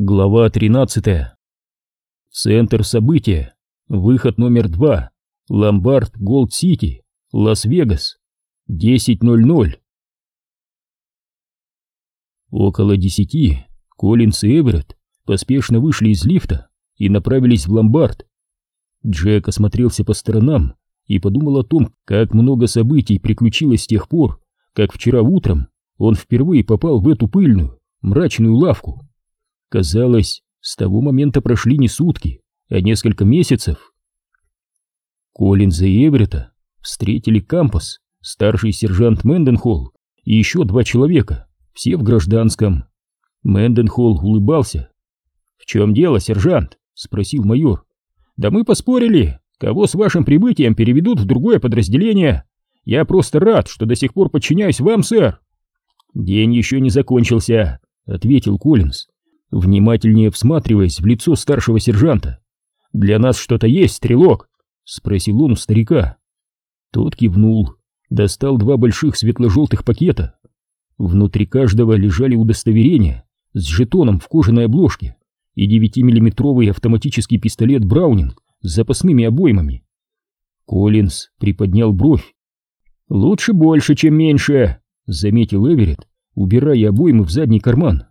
Глава 13. Центр события. Выход номер 2. Ломбард Голд Сити. Лас-Вегас. 10.00. Около 10 Коллинс и Эверетт поспешно вышли из лифта и направились в ломбард. Джек осмотрелся по сторонам и подумал о том, как много событий приключилось с тех пор, как вчера утром он впервые попал в эту пыльную, мрачную лавку. Казалось, с того момента прошли не сутки, а несколько месяцев. Коллинза и Эврета встретили Кампус, старший сержант Мэнденхолл и еще два человека, все в гражданском. Мэнденхолл улыбался. «В чем дело, сержант?» — спросил майор. «Да мы поспорили, кого с вашим прибытием переведут в другое подразделение. Я просто рад, что до сих пор подчиняюсь вам, сэр». «День еще не закончился», — ответил Коллинз внимательнее всматриваясь в лицо старшего сержанта. «Для нас что-то есть, стрелок?» — спросил он у старика. Тот кивнул, достал два больших светло-желтых пакета. Внутри каждого лежали удостоверения с жетоном в кожаной обложке и девятимиллиметровый автоматический пистолет Браунинг с запасными обоймами. Коллинз приподнял бровь. «Лучше больше, чем меньше», — заметил Эверетт, убирая обоймы в задний карман.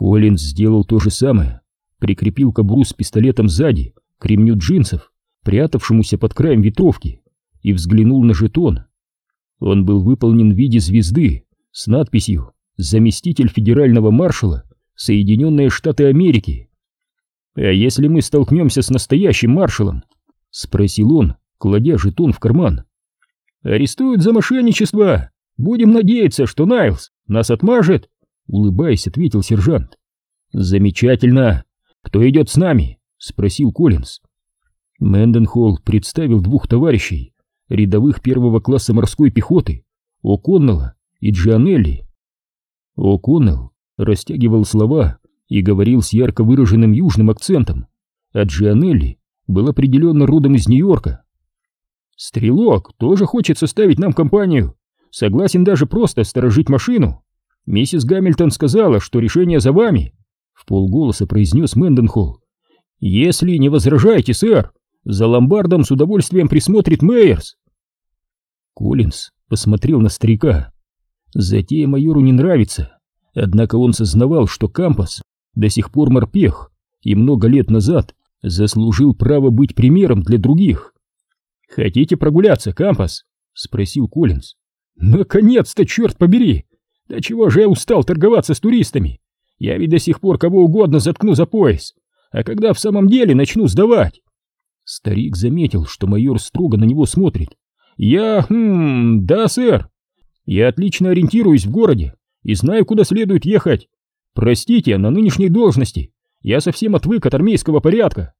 Коллинз сделал то же самое, прикрепил кобуру с пистолетом сзади к ремню джинсов, прятавшемуся под краем ветровки, и взглянул на жетон. Он был выполнен в виде звезды с надписью «Заместитель федерального маршала Соединенные Штаты Америки». «А если мы столкнемся с настоящим маршалом?» — спросил он, кладя жетон в карман. «Арестуют за мошенничество! Будем надеяться, что Найлз нас отмажет!» Улыбаясь, ответил сержант. Замечательно. Кто идет с нами? спросил Коллинз. Мэнденхолл представил двух товарищей, рядовых первого класса морской пехоты, О'Коннелла и Джианелли. О'Коннелл растягивал слова и говорил с ярко выраженным южным акцентом, а Джианелли был определенно родом из Нью-Йорка. «Стрелок тоже хочет составить нам компанию, согласен даже просто сторожить машину», Миссис Гамильтон сказала, что решение за вами, в полголоса произнес Мэнденхолл. Если не возражаете, сэр, за ломбардом с удовольствием присмотрит Мейерс. Коллинз посмотрел на старика. Затея майору не нравится, однако он сознавал, что Кампас до сих пор морпех и много лет назад заслужил право быть примером для других. «Хотите прогуляться, Кампас?» — спросил Коллинз. «Наконец-то, черт побери! Да чего же я устал торговаться с туристами? Я ведь до сих пор кого угодно заткну за пояс, а когда в самом деле начну сдавать? Старик заметил, что майор строго на него смотрит. Я, хм, да, сэр. Я отлично ориентируюсь в городе и знаю, куда следует ехать. Простите, на нынешней должности я совсем отвык от армейского порядка.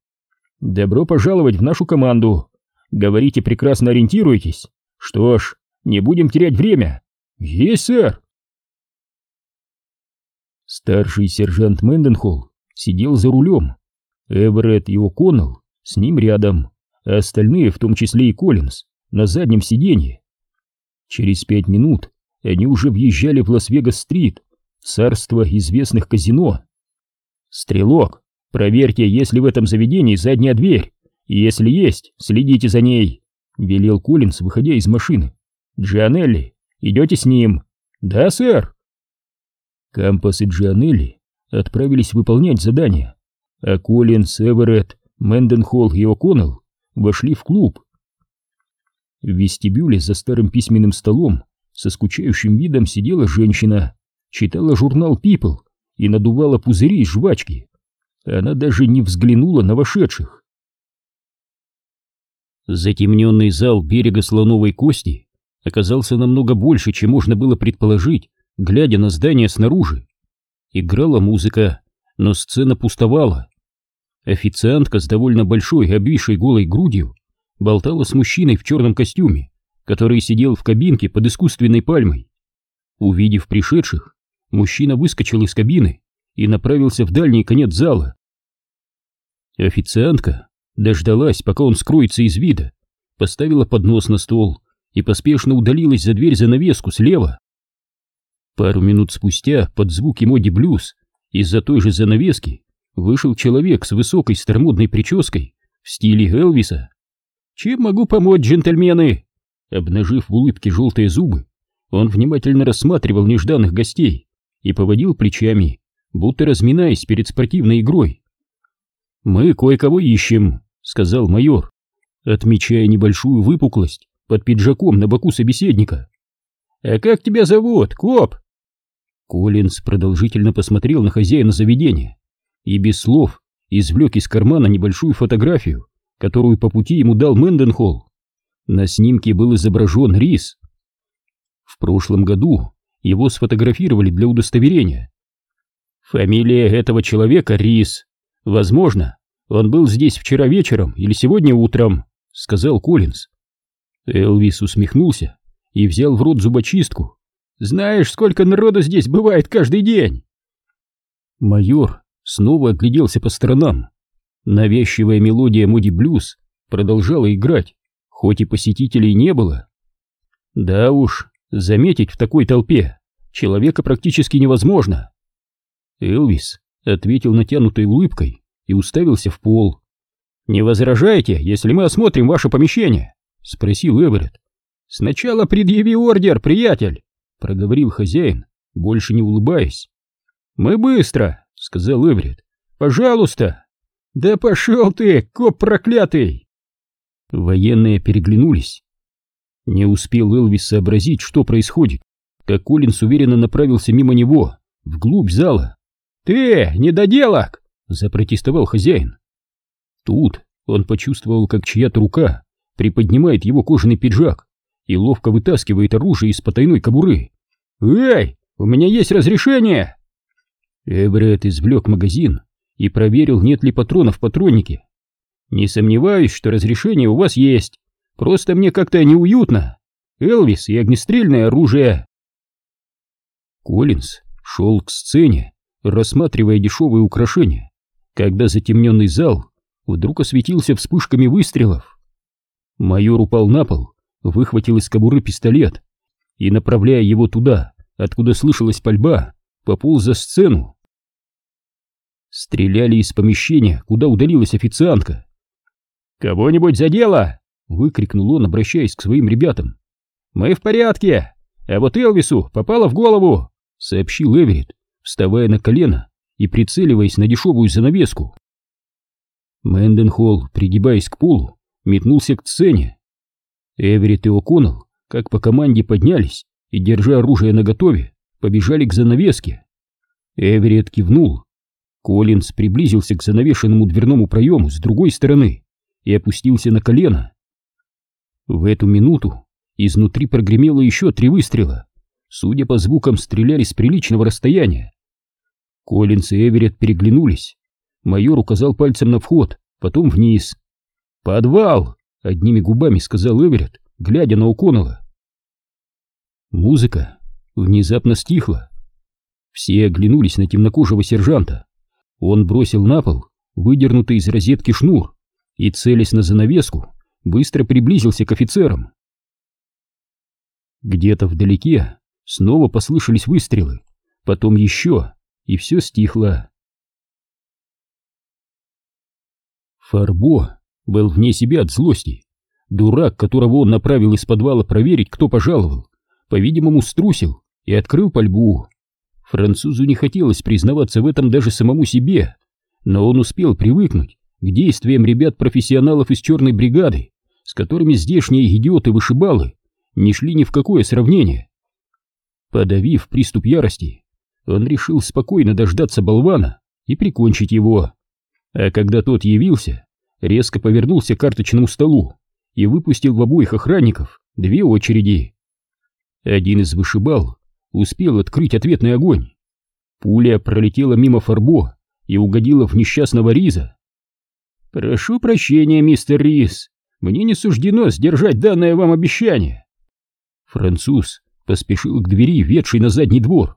Добро пожаловать в нашу команду. Говорите, прекрасно ориентируетесь. Что ж, не будем терять время. Есть, сэр. Старший сержант Мэнденхолл сидел за рулем, Эверетт и О'Коннелл с ним рядом, а остальные, в том числе и Коллинз, на заднем сиденье. Через пять минут они уже въезжали в Лас-Вегас-стрит, царство известных казино. «Стрелок, проверьте, есть ли в этом заведении задняя дверь, и если есть, следите за ней», — велел Коллинз, выходя из машины. «Джианелли, идете с ним?» «Да, сэр», Кампас и Джианелли отправились выполнять задание, а Коллинс, Эверетт, Мэнденхолл и О'Коннелл вошли в клуб. В вестибюле за старым письменным столом со скучающим видом сидела женщина, читала журнал People и надувала пузыри из жвачки. Она даже не взглянула на вошедших. Затемненный зал берега слоновой кости оказался намного больше, чем можно было предположить глядя на здание снаружи. Играла музыка, но сцена пустовала. Официантка с довольно большой, обвисшей голой грудью болтала с мужчиной в черном костюме, который сидел в кабинке под искусственной пальмой. Увидев пришедших, мужчина выскочил из кабины и направился в дальний конец зала. Официантка дождалась, пока он скроется из вида, поставила поднос на стол и поспешно удалилась за дверь занавеску слева. Пару минут спустя, под звуки моди блюз, из-за той же занавески вышел человек с высокой старомодной прической в стиле Элвиса. «Чем могу помочь, джентльмены?» Обнажив в улыбке желтые зубы, он внимательно рассматривал нежданных гостей и поводил плечами, будто разминаясь перед спортивной игрой. «Мы кое-кого ищем», — сказал майор, отмечая небольшую выпуклость под пиджаком на боку собеседника. «А как тебя зовут, коп?» Коллинз продолжительно посмотрел на хозяина заведения и без слов извлек из кармана небольшую фотографию, которую по пути ему дал Мэнденхолл. На снимке был изображен рис. В прошлом году его сфотографировали для удостоверения. Фамилия этого человека Рис. Возможно, он был здесь вчера вечером или сегодня утром, сказал Коллинз. Элвис усмехнулся и взял в рот зубочистку. Знаешь, сколько народу здесь бывает каждый день? Майор снова огляделся по сторонам. Навязчивая мелодия Моди Блюз продолжала играть, хоть и посетителей не было. Да уж, заметить в такой толпе человека практически невозможно. Элвис ответил натянутой улыбкой и уставился в пол. «Не возражаете, если мы осмотрим ваше помещение?» — спросил Эверетт. «Сначала предъяви ордер, приятель!» — проговорил хозяин, больше не улыбаясь. «Мы быстро!» — сказал Эверетт. «Пожалуйста!» «Да пошел ты, коп проклятый!» Военные переглянулись. Не успел Элвис сообразить, что происходит, как Коллинс уверенно направился мимо него, вглубь зала. «Ты, недоделок!» — запротестовал хозяин. Тут он почувствовал, как чья-то рука приподнимает его кожаный пиджак и ловко вытаскивает оружие из потайной кобуры. «Эй, у меня есть разрешение!» Эверетт извлек магазин и проверил, нет ли патронов в патроннике. «Не сомневаюсь, что разрешение у вас есть. Просто мне как-то неуютно. Элвис и огнестрельное оружие». Коллинз шел к сцене, рассматривая дешевые украшения, когда затемненный зал вдруг осветился вспышками выстрелов. Майор упал на пол, выхватил из кобуры пистолет и, направляя его туда, откуда слышалась пальба, пополз за сцену. Стреляли из помещения, куда удалилась официантка. «Кого-нибудь задело?» — выкрикнул он, обращаясь к своим ребятам. «Мы в порядке, а вот Элвису попало в голову!» — сообщил Эверетт, вставая на колено и прицеливаясь на дешевую занавеску. Мэнденхолл, пригибаясь к полу, метнулся к сцене. Эверетт и О'Коннелл, как по команде, поднялись и, держа оружие наготове, побежали к занавеске. Эверетт кивнул. Коллинз приблизился к занавешенному дверному проему с другой стороны и опустился на колено. В эту минуту изнутри прогремело еще три выстрела. Судя по звукам, стреляли с приличного расстояния. Коллинз и Эверетт переглянулись. Майор указал пальцем на вход, потом вниз. «Подвал!» — одними губами сказал Эверетт, глядя на Уконова. Музыка внезапно стихла. Все оглянулись на темнокожего сержанта. Он бросил на пол выдернутый из розетки шнур и, целясь на занавеску, быстро приблизился к офицерам. Где-то вдалеке снова послышались выстрелы, потом еще, и все стихло. Фарбо был вне себя от злости. Дурак, которого он направил из подвала проверить, кто пожаловал, по-видимому, струсил и открыл пальбу. Французу не хотелось признаваться в этом даже самому себе, но он успел привыкнуть к действиям ребят-профессионалов из черной бригады, с которыми здешние идиоты-вышибалы не шли ни в какое сравнение. Подавив приступ ярости, он решил спокойно дождаться болвана и прикончить его. А когда тот явился, резко повернулся к карточному столу и выпустил в обоих охранников две очереди. Один из вышибал успел открыть ответный огонь. Пуля пролетела мимо Фарбо и угодила в несчастного Риза. «Прошу прощения, мистер Риз, мне не суждено сдержать данное вам обещание». Француз поспешил к двери, ведшей на задний двор.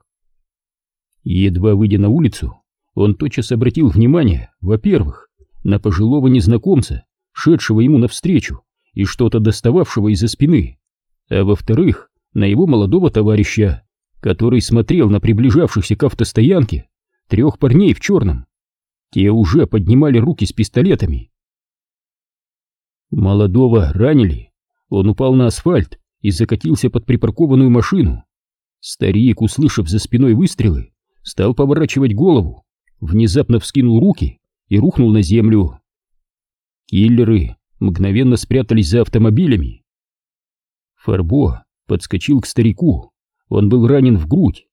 Едва выйдя на улицу, он тотчас обратил внимание, во-первых, на пожилого незнакомца, шедшего ему навстречу и что-то достававшего из-за спины, а во-вторых, на его молодого товарища, который смотрел на приближавшихся к автостоянке трех парней в черном. Те уже поднимали руки с пистолетами. Молодого ранили. Он упал на асфальт и закатился под припаркованную машину. Старик, услышав за спиной выстрелы, стал поворачивать голову, внезапно вскинул руки и рухнул на землю. Киллеры мгновенно спрятались за автомобилями. Фарбо подскочил к старику, он был ранен в грудь.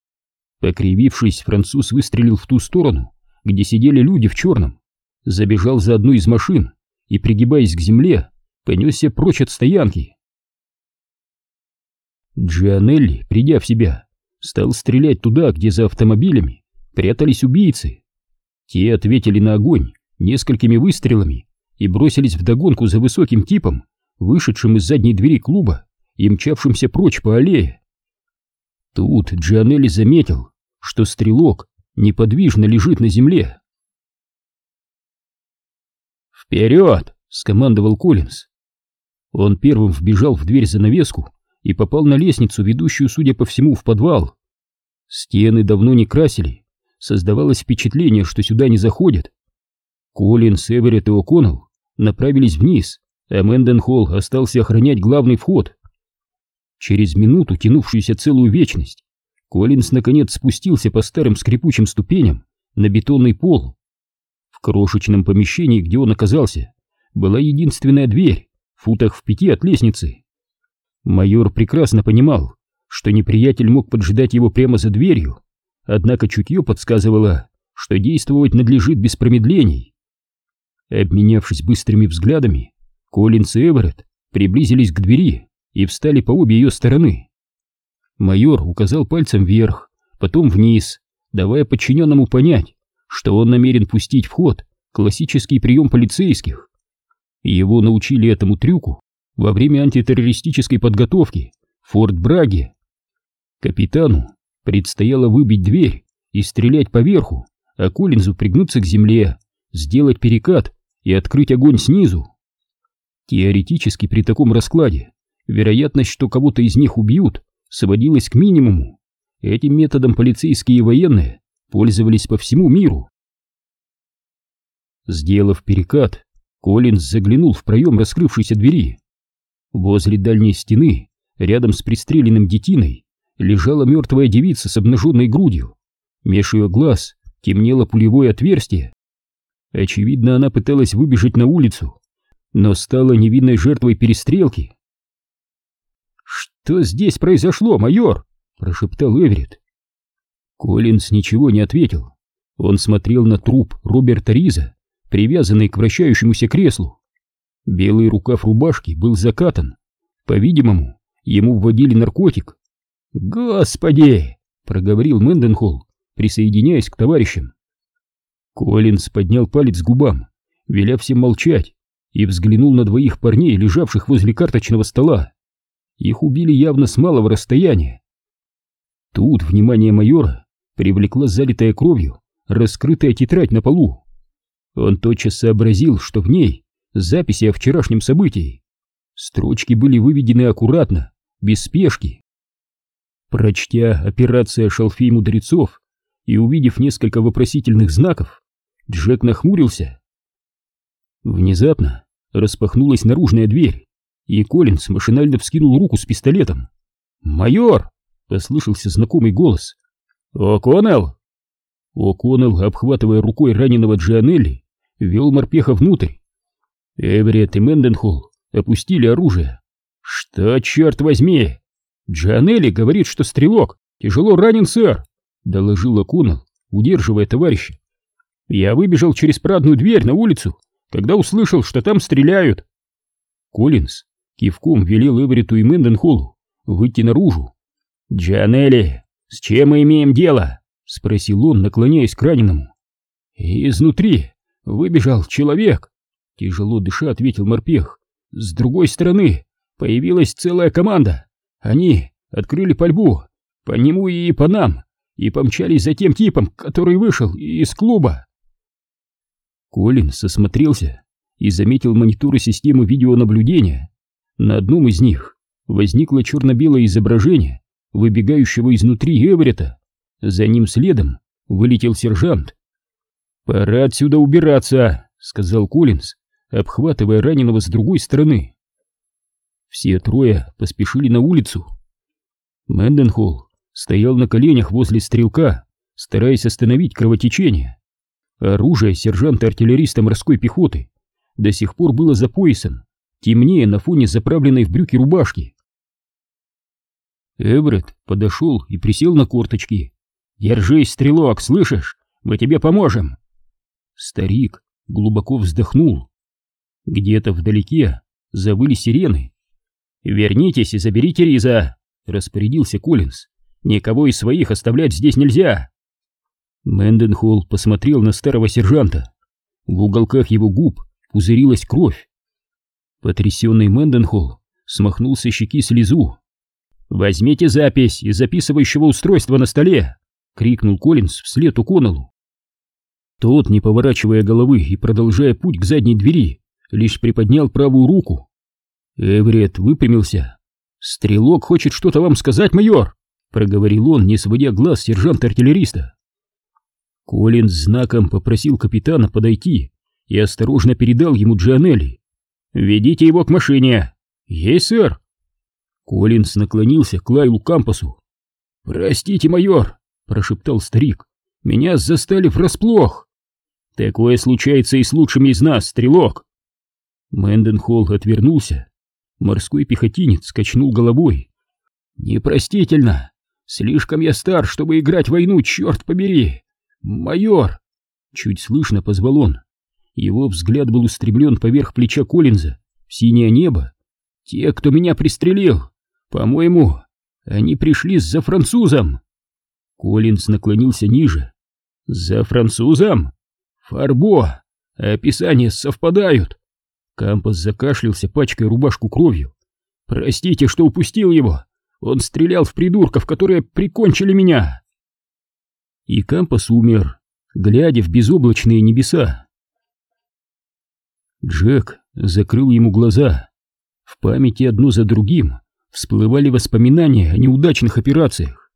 Покривившись, француз выстрелил в ту сторону, где сидели люди в черном, забежал за одну из машин и, пригибаясь к земле, понесся прочь от стоянки. Джианелли, придя в себя, стал стрелять туда, где за автомобилями прятались убийцы. Те ответили на огонь несколькими выстрелами и бросились вдогонку за высоким типом, вышедшим из задней двери клуба и мчавшимся прочь по аллее. Тут Джианелли заметил, что стрелок неподвижно лежит на земле. «Вперед!» — скомандовал Коллинз. Он первым вбежал в дверь занавеску и попал на лестницу, ведущую, судя по всему, в подвал. Стены давно не красили, создавалось впечатление, что сюда не заходят. Коллинз, Эверетт и О'Коннелл направились вниз, а Мэнденхолл остался охранять главный вход. Через минуту, тянувшуюся целую вечность, Коллинз наконец спустился по старым скрипучим ступеням на бетонный пол. В крошечном помещении, где он оказался, была единственная дверь, в футах в пяти от лестницы. Майор прекрасно понимал, что неприятель мог поджидать его прямо за дверью, однако чутье подсказывало, что действовать надлежит без промедлений. Обменявшись быстрыми взглядами, Коллинс и Эверетт приблизились к двери и встали по обе ее стороны. Майор указал пальцем вверх, потом вниз, давая подчиненному понять, что он намерен пустить в ход классический прием полицейских. Его научили этому трюку во время антитеррористической подготовки в Форт Браге. Капитану предстояло выбить дверь и стрелять поверху, а Коллинзу пригнуться к земле, сделать перекат и открыть огонь снизу. Теоретически при таком раскладе вероятность, что кого-то из них убьют, сводилась к минимуму. Этим методом полицейские и военные пользовались по всему миру. Сделав перекат, Коллинз заглянул в проем раскрывшейся двери. Возле дальней стены, рядом с пристреленным детиной, лежала мертвая девица с обнаженной грудью. Меж ее глаз темнело пулевое отверстие. Очевидно, она пыталась выбежать на улицу, но стала невинной жертвой перестрелки. «Что здесь произошло, майор?» — прошептал Эверетт. Коллинз ничего не ответил. Он смотрел на труп Роберта Риза, привязанный к вращающемуся креслу. Белый рукав рубашки был закатан. По-видимому, ему вводили наркотик. «Господи!» — проговорил Мэнденхолл, присоединяясь к товарищам. Коллинз поднял палец к губам, веля всем молчать, и взглянул на двоих парней, лежавших возле карточного стола. Их убили явно с малого расстояния. Тут внимание майора привлекла залитая кровью раскрытая тетрадь на полу. Он тотчас сообразил, что в ней записи о вчерашнем событии. Строчки были выведены аккуратно, без спешки. Прочтя «Операция шалфей мудрецов» и увидев несколько вопросительных знаков, Джек нахмурился. Внезапно распахнулась наружная дверь, и Коллинс машинально вскинул руку с пистолетом. «Майор!» — послышался знакомый голос. «О'Коннелл!» О'Коннелл, обхватывая рукой раненого Джианелли, вел морпеха внутрь. Эверетт и Мэнденхолл опустили оружие. «Что, черт возьми?» «Джианелли говорит, что стрелок тяжело ранен, сэр», — доложил О'Коннелл, удерживая товарища. «Я выбежал через парадную дверь на улицу, когда услышал, что там стреляют». Коллинз кивком велел Эверетту и Мэнденхоллу выйти наружу. «Джианелли, с чем мы имеем дело?» — спросил он, наклоняясь к раненому. «Изнутри выбежал человек», — тяжело дыша ответил морпех. «С другой стороны появилась целая команда. Они открыли пальбу по нему и по нам, и помчались за тем типом, который вышел из клуба». Колин осмотрелся и заметил мониторы системы видеонаблюдения. На одном из них возникло черно-белое изображение выбегающего изнутри Эверета. За ним следом вылетел сержант. «Пора отсюда убираться», — сказал Коллинз, обхватывая раненого с другой стороны. Все трое поспешили на улицу. Мэнденхолл стоял на коленях возле стрелка, стараясь остановить кровотечение. Оружие сержанта-артиллериста морской пехоты до сих пор было за поясом, темнее на фоне заправленной в брюки рубашки. Эверетт подошел и присел на корточки. «Держись, стрелок, слышишь? Мы тебе поможем!» Старик глубоко вздохнул. Где-то вдалеке завыли сирены. «Вернитесь и заберите Риза!» — распорядился Коллинз. «Никого из своих оставлять здесь нельзя!» Мэнденхолл посмотрел на старого сержанта. В уголках его губ пузырилась кровь. Потрясенный Мэнденхолл смахнул со щеки слезу. «Возьмите запись из записывающего устройства на столе!» — крикнул Коллинз вслед Уконалу. Тот, не поворачивая головы и продолжая путь к задней двери, лишь приподнял правую руку. Эврет выпрямился. «Стрелок хочет что-то вам сказать, майор!» — проговорил он, не сводя глаз сержанта-артиллериста. Коллинз знаком попросил капитана подойти и осторожно передал ему Джанелли. «Ведите его к машине!» «Есть, сэр!» Коллинз наклонился к Лайлу Кампасу. «Простите, майор!» — прошептал старик. «Меня застали врасплох!» «Такое случается и с лучшими из нас, стрелок!» Мэнденхолл отвернулся. Морской пехотинец качнул головой. «Непростительно! Слишком я стар, чтобы играть войну, черт побери! Майор!» Чуть слышно позвал он. Его взгляд был устремлен поверх плеча Коллинза в синее небо. «Те, кто меня пристрелил, по-моему, они пришли за французом. Коллинз наклонился ниже. За французом? Фарбо. Описания совпадают. Кампас закашлялся, пачкая рубашку кровью. Простите, что упустил его. Он стрелял в придурков, которые прикончили меня. И Кампас умер, глядя в безоблачные небеса. Джек закрыл ему глаза. В памяти одно за другим всплывали воспоминания о неудачных операциях.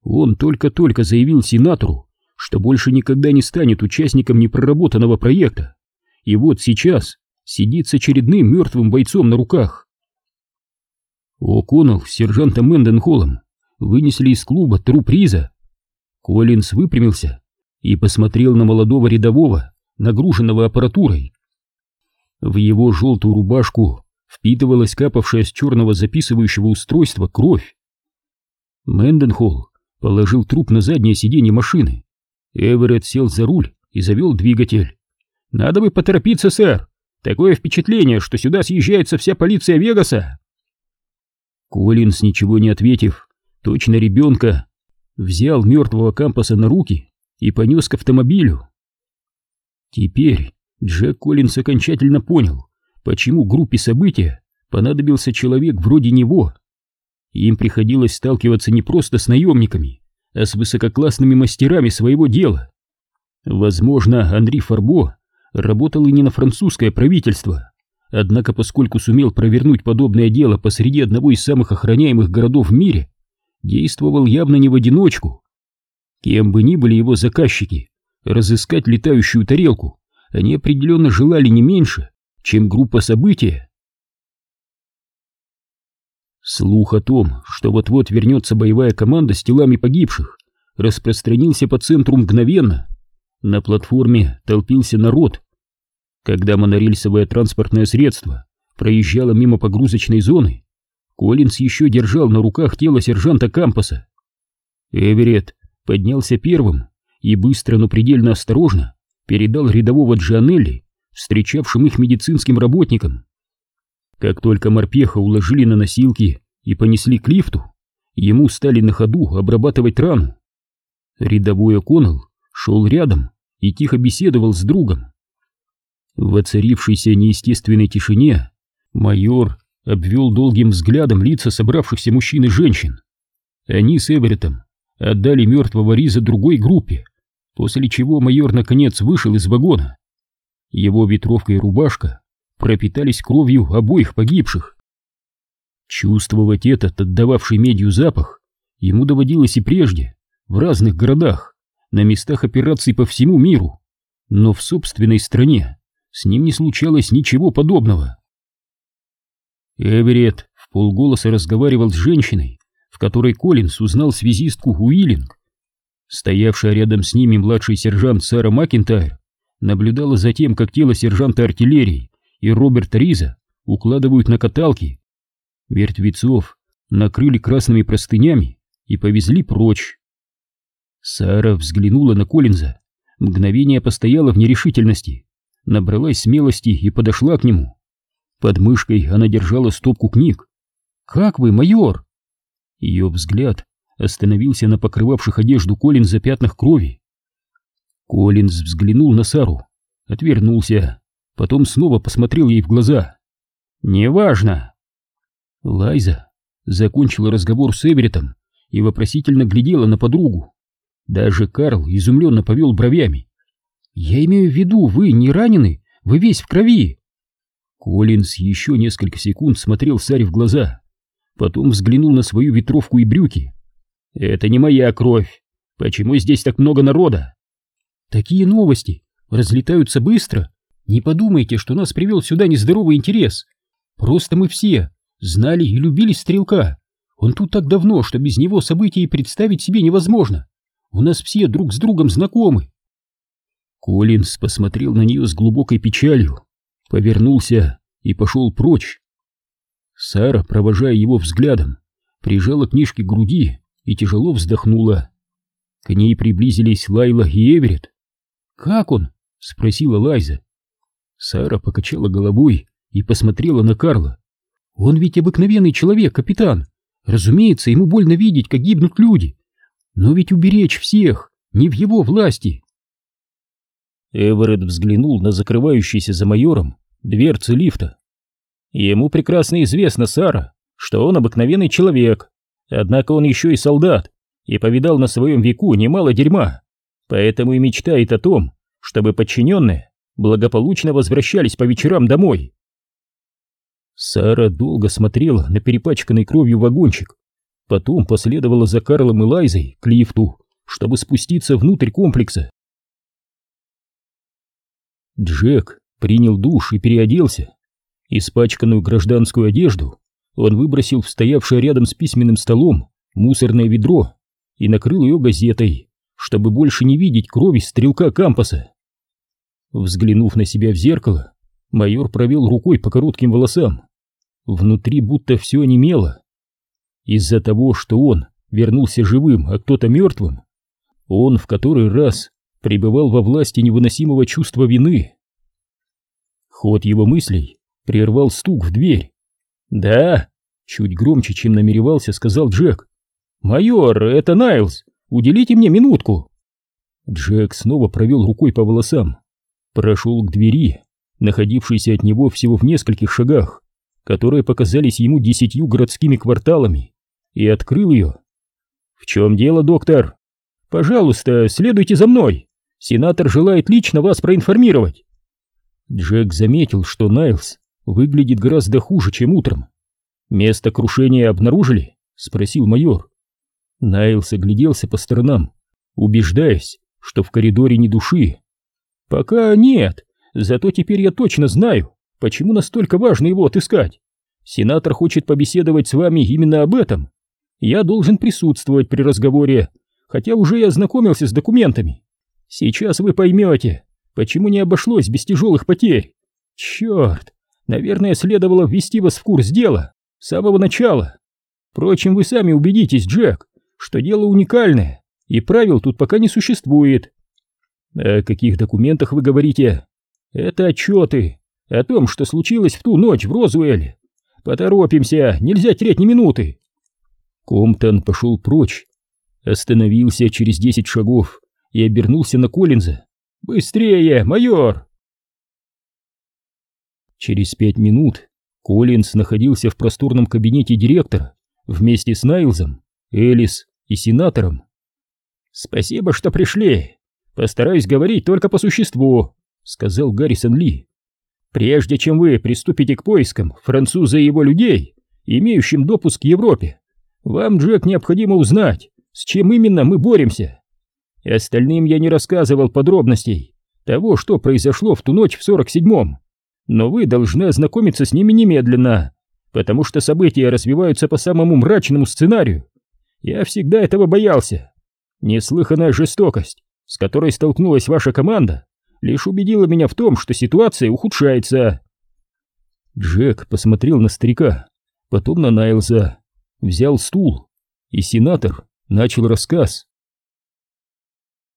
Он только-только заявил сенатору, что больше никогда не станет участником непроработанного проекта, и вот сейчас сидит с очередным мертвым бойцом на руках. О'Коннелл с сержантом Мэнденхоллом вынесли из клуба труп Риза. Коллинз выпрямился и посмотрел на молодого рядового, нагруженного аппаратурой. В его желтую рубашку впитывалась капавшая с черного записывающего устройства кровь. Мэнденхолл положил труп на заднее сиденье машины. Эверетт сел за руль и завел двигатель. «Надо бы поторопиться, сэр! Такое впечатление, что сюда съезжается вся полиция Вегаса!» Коллинс, ничего не ответив, точно ребенка, взял мертвого Кампаса на руки и понес к автомобилю. Теперь Джек Коллинс окончательно понял, почему группе события понадобился человек вроде него. Им приходилось сталкиваться не просто с наемниками, а с высококлассными мастерами своего дела. Возможно, Андрей Фарбо работал и не на французское правительство, однако поскольку сумел провернуть подобное дело посреди одного из самых охраняемых городов в мире, действовал явно не в одиночку. Кем бы ни были его заказчики, разыскать летающую тарелку они определенно желали не меньше, чем группа события. Слух о том, что вот-вот вернется боевая команда с телами погибших, распространился по центру мгновенно. На платформе толпился народ. Когда монорельсовое транспортное средство проезжало мимо погрузочной зоны, Коллинс еще держал на руках тело сержанта Кампаса. Эверетт поднялся первым и быстро, но предельно осторожно передал рядового Джанелли встречавшим их медицинским работникам. Как только морпеха уложили на носилки и понесли к лифту, ему стали на ходу обрабатывать рану. Рядовой О'Коннелл шел рядом и тихо беседовал с другом. В оцарившейся неестественной тишине майор обвел долгим взглядом лица собравшихся мужчин и женщин. Они с Эвереттом отдали мертвого Риза другой группе, после чего майор наконец вышел из вагона его ветровка и рубашка пропитались кровью обоих погибших. Чувствовать этот отдававший медью запах ему доводилось и прежде, в разных городах, на местах операций по всему миру, но в собственной стране с ним не случалось ничего подобного. Эверетт в полголоса разговаривал с женщиной, в которой Коллинс узнал связистку Уиллинг. Стоявшая рядом с ними младший сержант Сара Макинтайр наблюдала за тем, как тело сержанта артиллерии и Роберта Риза укладывают на каталки. Мертвецов накрыли красными простынями и повезли прочь. Сара взглянула на Коллинза, мгновение постояла в нерешительности, набралась смелости и подошла к нему. Под мышкой она держала стопку книг. «Как вы, майор?» Ее взгляд остановился на покрывавших одежду Коллинза пятнах крови. Коллинз взглянул на Сару, отвернулся, потом снова посмотрел ей в глаза. «Неважно!» Лайза закончила разговор с Эверетом и вопросительно глядела на подругу. Даже Карл изумленно повел бровями. «Я имею в виду, вы не ранены, вы весь в крови!» Коллинз еще несколько секунд смотрел Саре в глаза, потом взглянул на свою ветровку и брюки. «Это не моя кровь! Почему здесь так много народа?» «Такие новости разлетаются быстро. Не подумайте, что нас привел сюда нездоровый интерес. Просто мы все знали и любили Стрелка. Он тут так давно, что без него события и представить себе невозможно. У нас все друг с другом знакомы. Коллинз посмотрел на нее с глубокой печалью, повернулся и пошел прочь. Сара, провожая его взглядом, прижала книжки к груди и тяжело вздохнула. К ней приблизились Лайла и Эверетт. «Как он?» — спросила Лайза. Сара покачала головой и посмотрела на Карла. «Он ведь обыкновенный человек, капитан. Разумеется, ему больно видеть, как гибнут люди. Но ведь уберечь всех не в его власти». Эверетт взглянул на закрывающийся за майором дверцы лифта. Ему прекрасно известно, Сара, что он обыкновенный человек, однако он еще и солдат и повидал на своем веку немало дерьма, поэтому и мечтает о том, чтобы подчиненные благополучно возвращались по вечерам домой. Сара долго смотрела на перепачканный кровью вагончик, потом последовала за Карлом и Лайзой к лифту, чтобы спуститься внутрь комплекса. Джек принял душ и переоделся. Испачканную гражданскую одежду он выбросил в стоявшее рядом с письменным столом мусорное ведро и накрыл ее газетой, чтобы больше не видеть крови стрелка кампаса. Взглянув на себя в зеркало, майор провел рукой по коротким волосам. Внутри будто все онемело. Из-за того, что он вернулся живым, а кто-то мертвым, он в который раз пребывал во власти невыносимого чувства вины. Ход его мыслей прервал стук в дверь. «Да!» — чуть громче, чем намеревался, сказал Джек. «Майор, это Найлз! Уделите мне минутку!» Джек снова провел рукой по волосам, прошел к двери, находившейся от него всего в нескольких шагах, которые показались ему десятью городскими кварталами, и открыл ее. «В чем дело, доктор? Пожалуйста, следуйте за мной!» Сенатор желает лично вас проинформировать. Джек заметил, что Найлс выглядит гораздо хуже, чем утром. Место крушения обнаружили? спросил майор. Найлс огляделся по сторонам, убеждаясь, что в коридоре ни души. Пока нет, зато теперь я точно знаю, почему настолько важно его отыскать. Сенатор хочет побеседовать с вами именно об этом. Я должен присутствовать при разговоре, хотя уже я ознакомился с документами. Сейчас вы поймете, почему не обошлось без тяжелых потерь. Черт, наверное, следовало ввести вас в курс дела с самого начала. Впрочем, вы сами убедитесь, Джек, что дело уникальное, и правил тут пока не существует. О каких документах вы говорите? Это отчеты о том, что случилось в ту ночь в Розуэле. Поторопимся, нельзя терять ни минуты. Комптон пошел прочь, остановился через десять шагов и обернулся на Коллинза. «Быстрее, майор!» Через пять минут Коллинз находился в просторном кабинете директора вместе с Найлзом, Элис и сенатором. «Спасибо, что пришли. Постараюсь говорить только по существу», — сказал Гаррисон Ли. «Прежде чем вы приступите к поискам француза и его людей, имеющим допуск к Европе, вам, Джек, необходимо узнать, с чем именно мы боремся. остальным я не рассказывал подробностей того, что произошло в ту ночь в 47-м. Но вы должны ознакомиться с ними немедленно, потому что события развиваются по самому мрачному сценарию. Я всегда этого боялся. Неслыханная жестокость, с которой столкнулась ваша команда, лишь убедила меня в том, что ситуация ухудшается. Джек посмотрел на старика, потом на Найлза, взял стул, и сенатор начал рассказ.